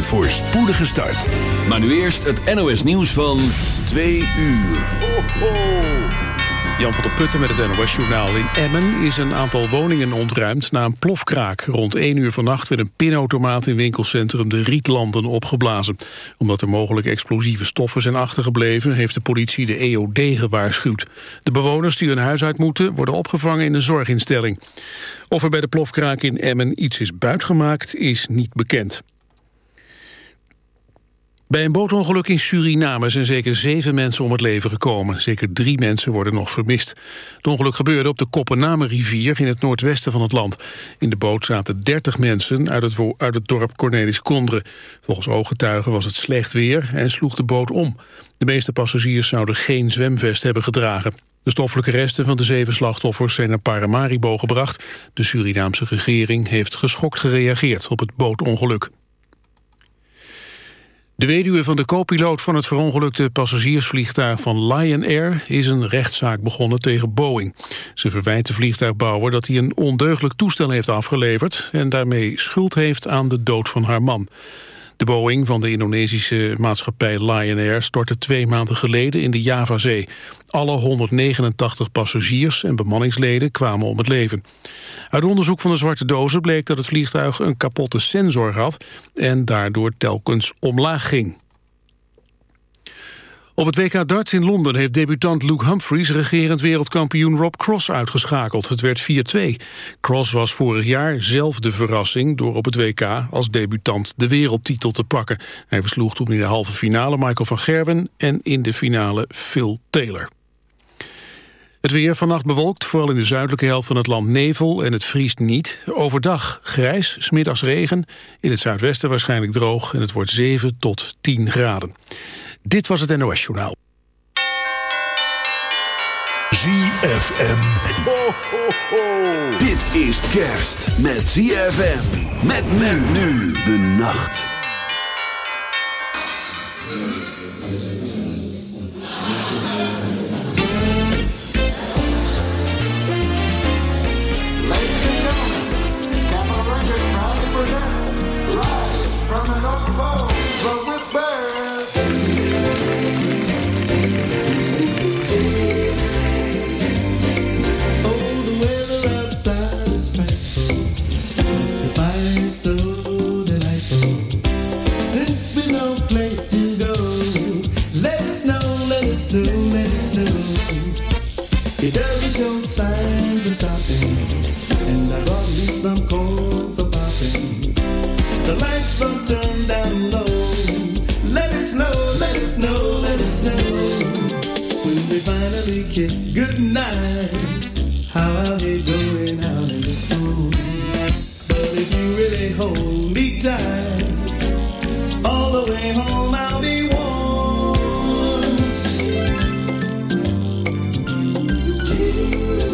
Een voorspoedige start. Maar nu eerst het NOS nieuws van 2 uur. Ho, ho. Jan van der Putten met het NOS-journaal. In Emmen is een aantal woningen ontruimd na een plofkraak. Rond 1 uur vannacht werd een pinautomaat in winkelcentrum De Rietlanden opgeblazen. Omdat er mogelijk explosieve stoffen zijn achtergebleven... heeft de politie de EOD gewaarschuwd. De bewoners die hun huis uit moeten... worden opgevangen in een zorginstelling. Of er bij de plofkraak in Emmen iets is buitgemaakt, is niet bekend. Bij een bootongeluk in Suriname zijn zeker zeven mensen om het leven gekomen. Zeker drie mensen worden nog vermist. Het ongeluk gebeurde op de Koppename-rivier in het noordwesten van het land. In de boot zaten dertig mensen uit het, uit het dorp Cornelis Kondre. Volgens ooggetuigen was het slecht weer en sloeg de boot om. De meeste passagiers zouden geen zwemvest hebben gedragen. De stoffelijke resten van de zeven slachtoffers zijn naar Paramaribo gebracht. De Surinaamse regering heeft geschokt gereageerd op het bootongeluk. De weduwe van de co-piloot van het verongelukte passagiersvliegtuig van Lion Air is een rechtszaak begonnen tegen Boeing. Ze verwijt de vliegtuigbouwer dat hij een ondeugelijk toestel heeft afgeleverd en daarmee schuld heeft aan de dood van haar man. De Boeing van de Indonesische maatschappij Lion Air stortte twee maanden geleden in de Javazee. Alle 189 passagiers en bemanningsleden kwamen om het leven. Uit onderzoek van de zwarte dozen bleek dat het vliegtuig een kapotte sensor had en daardoor telkens omlaag ging. Op het WK darts in Londen heeft debutant Luke Humphries... regerend wereldkampioen Rob Cross uitgeschakeld. Het werd 4-2. Cross was vorig jaar zelf de verrassing... door op het WK als debutant de wereldtitel te pakken. Hij versloeg toen in de halve finale Michael van Gerwen... en in de finale Phil Taylor. Het weer vannacht bewolkt, vooral in de zuidelijke helft van het land nevel en het vriest niet. Overdag grijs, smiddags regen, in het zuidwesten waarschijnlijk droog en het wordt 7 tot 10 graden. Dit was het NOS Journaal. ZFM. Ho, ho, ho. Dit is kerst met ZFM. Met men nu de nacht. Snow, let it snow. When we finally kiss goodnight, how I'll hate going out in the snow. But if you really hold me tight, all the way home I'll be warm. Jingle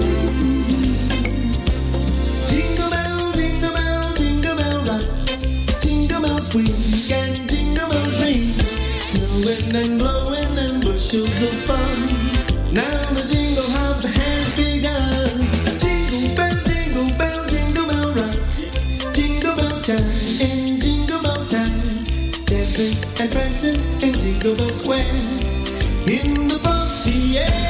And blowing and bushels of fun. Now the jingle hop has begun. Jingle bell, jingle bell, jingle bell rock. Jingle bell chime in jingle bell time. Dancing and prancing in Jingle Bell Square. In the frosty air.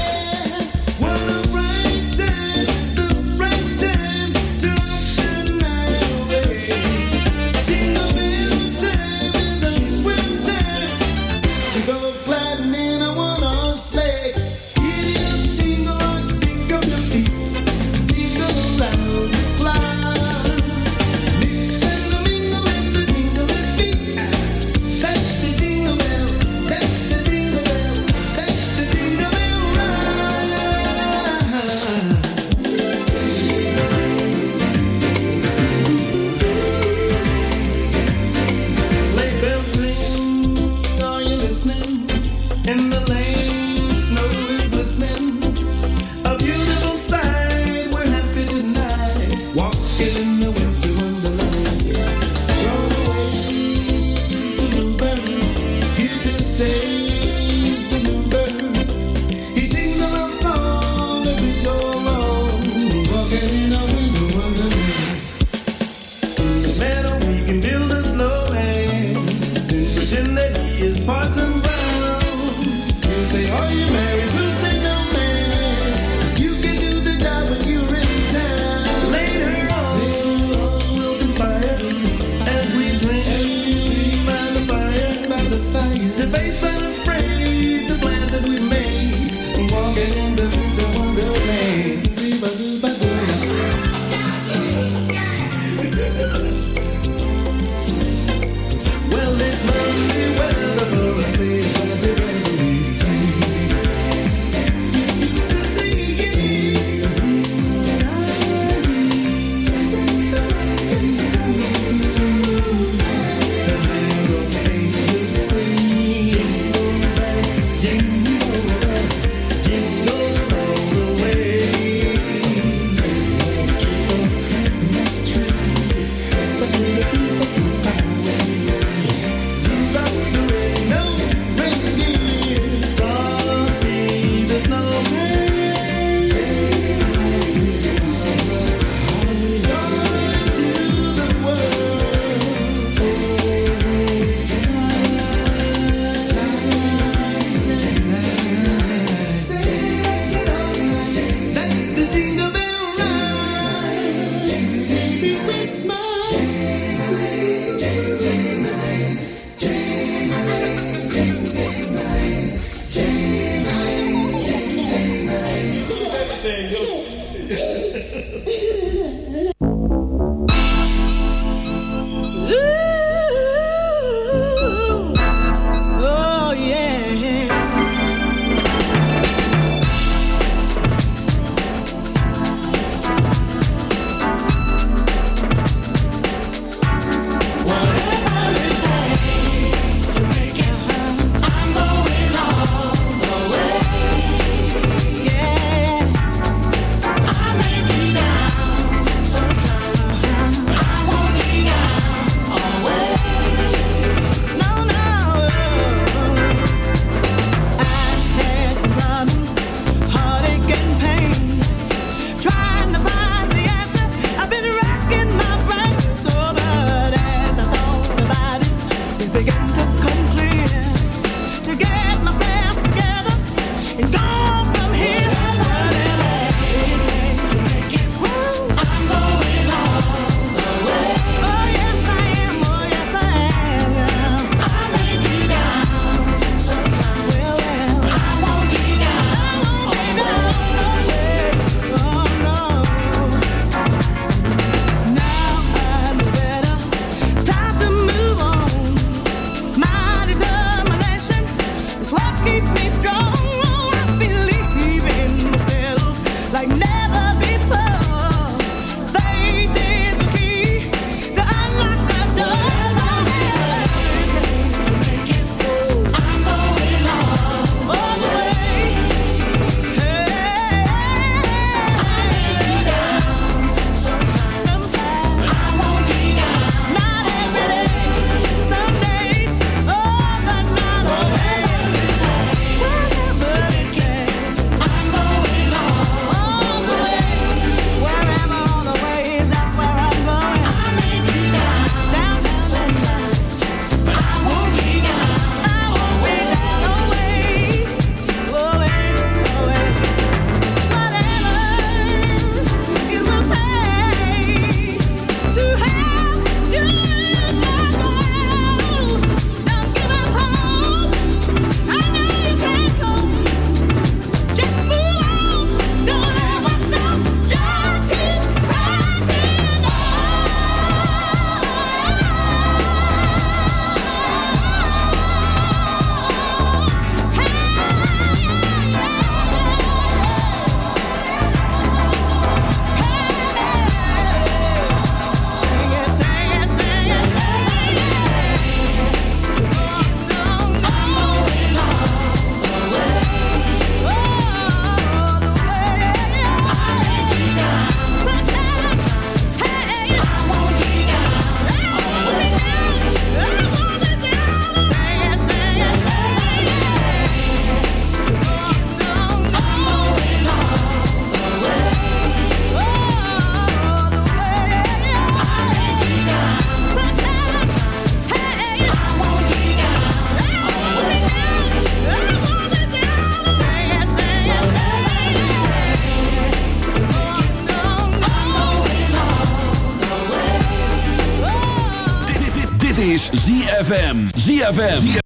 ZFM.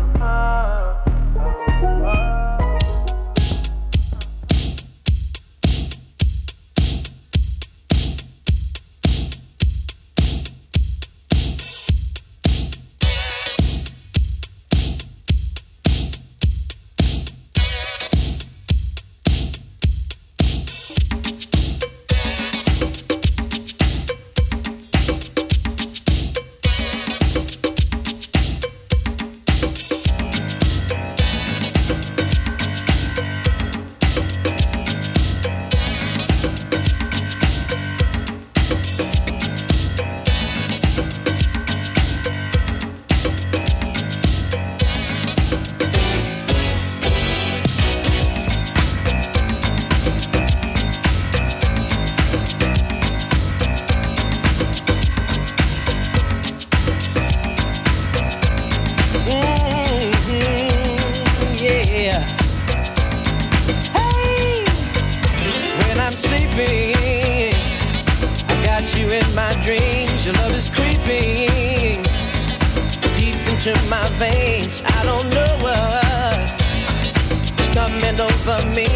hand over me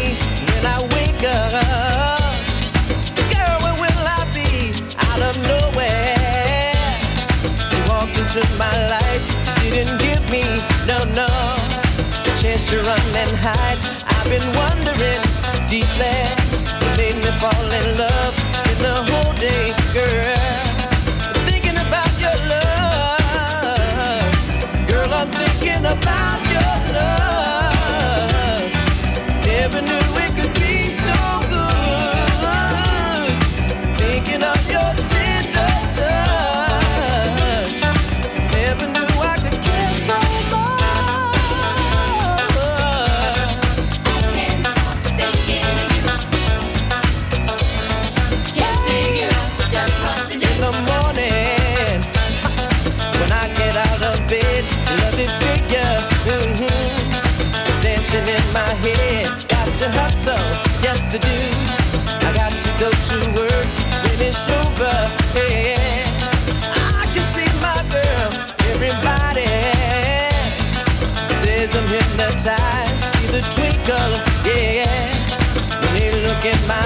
when I wake up. Girl, where will I be? Out of nowhere. You walked into my life, didn't give me, no, no, the chance to run and hide. I've been wondering deeply. eyes, see the twinkle, yeah, when they look at my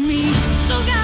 Me.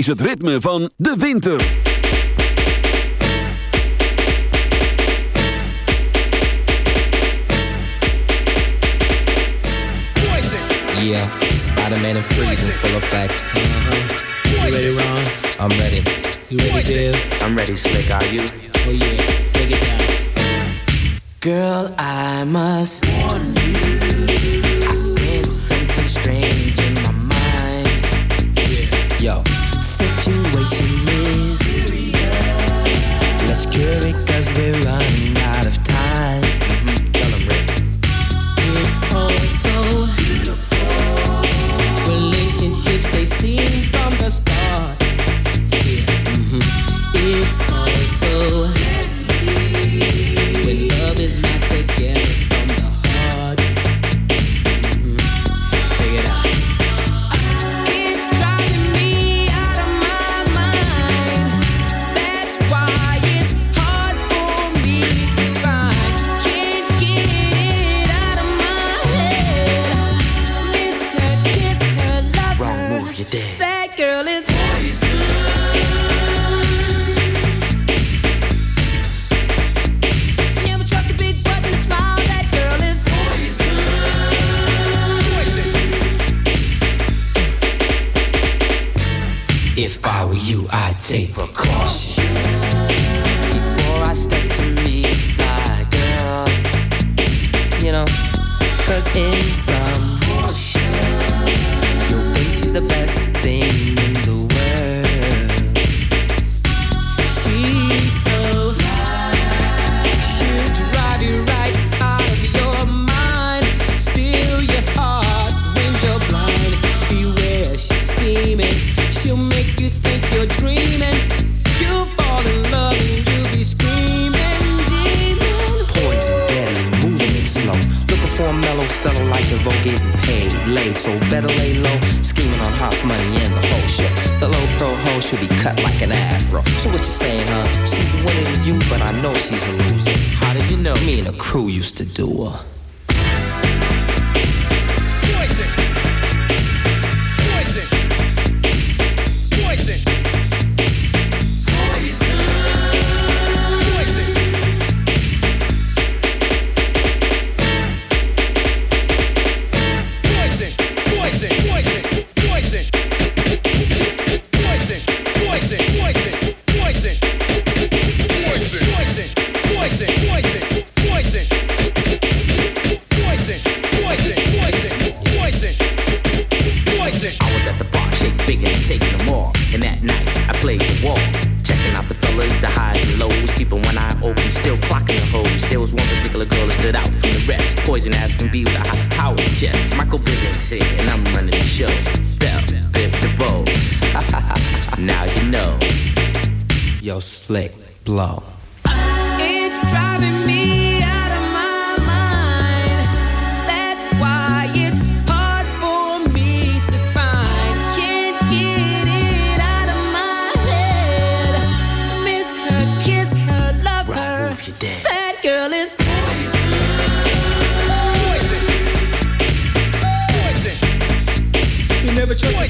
is het ritme van de winter. Yeah, Spider-Man and freezing full effect. Uh-huh. You ready, Ron? I'm ready. You ready, Bill? I'm ready, Slick. Are you? Oh yeah, take it down. Girl, I must warn you. I sense something strange in my mind. Yeah. Yo situation is. Serious. Let's cure it cause we're running. door. just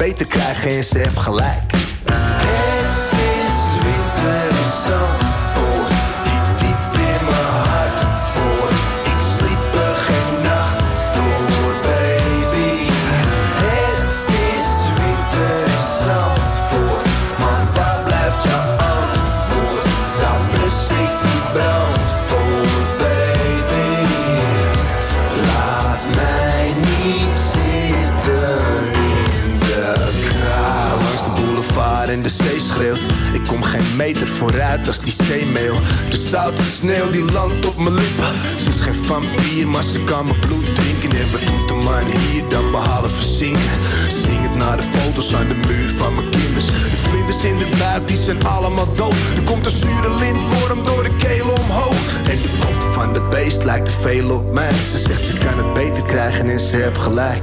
beter krijgen en ze gelijk. zoute sneeuw die landt op mijn lippen. Ze is geen vampier, maar ze kan mijn bloed drinken. En wat doet de man hier dan behalve zingen? Zing het naar de foto's aan de muur van mijn kinders De vlinders in de buik, die zijn allemaal dood. Er komt een zure lintworm door de keel omhoog. En de kop van de beest lijkt te veel op mij. Ze zegt ze kan het beter krijgen en ze heb gelijk.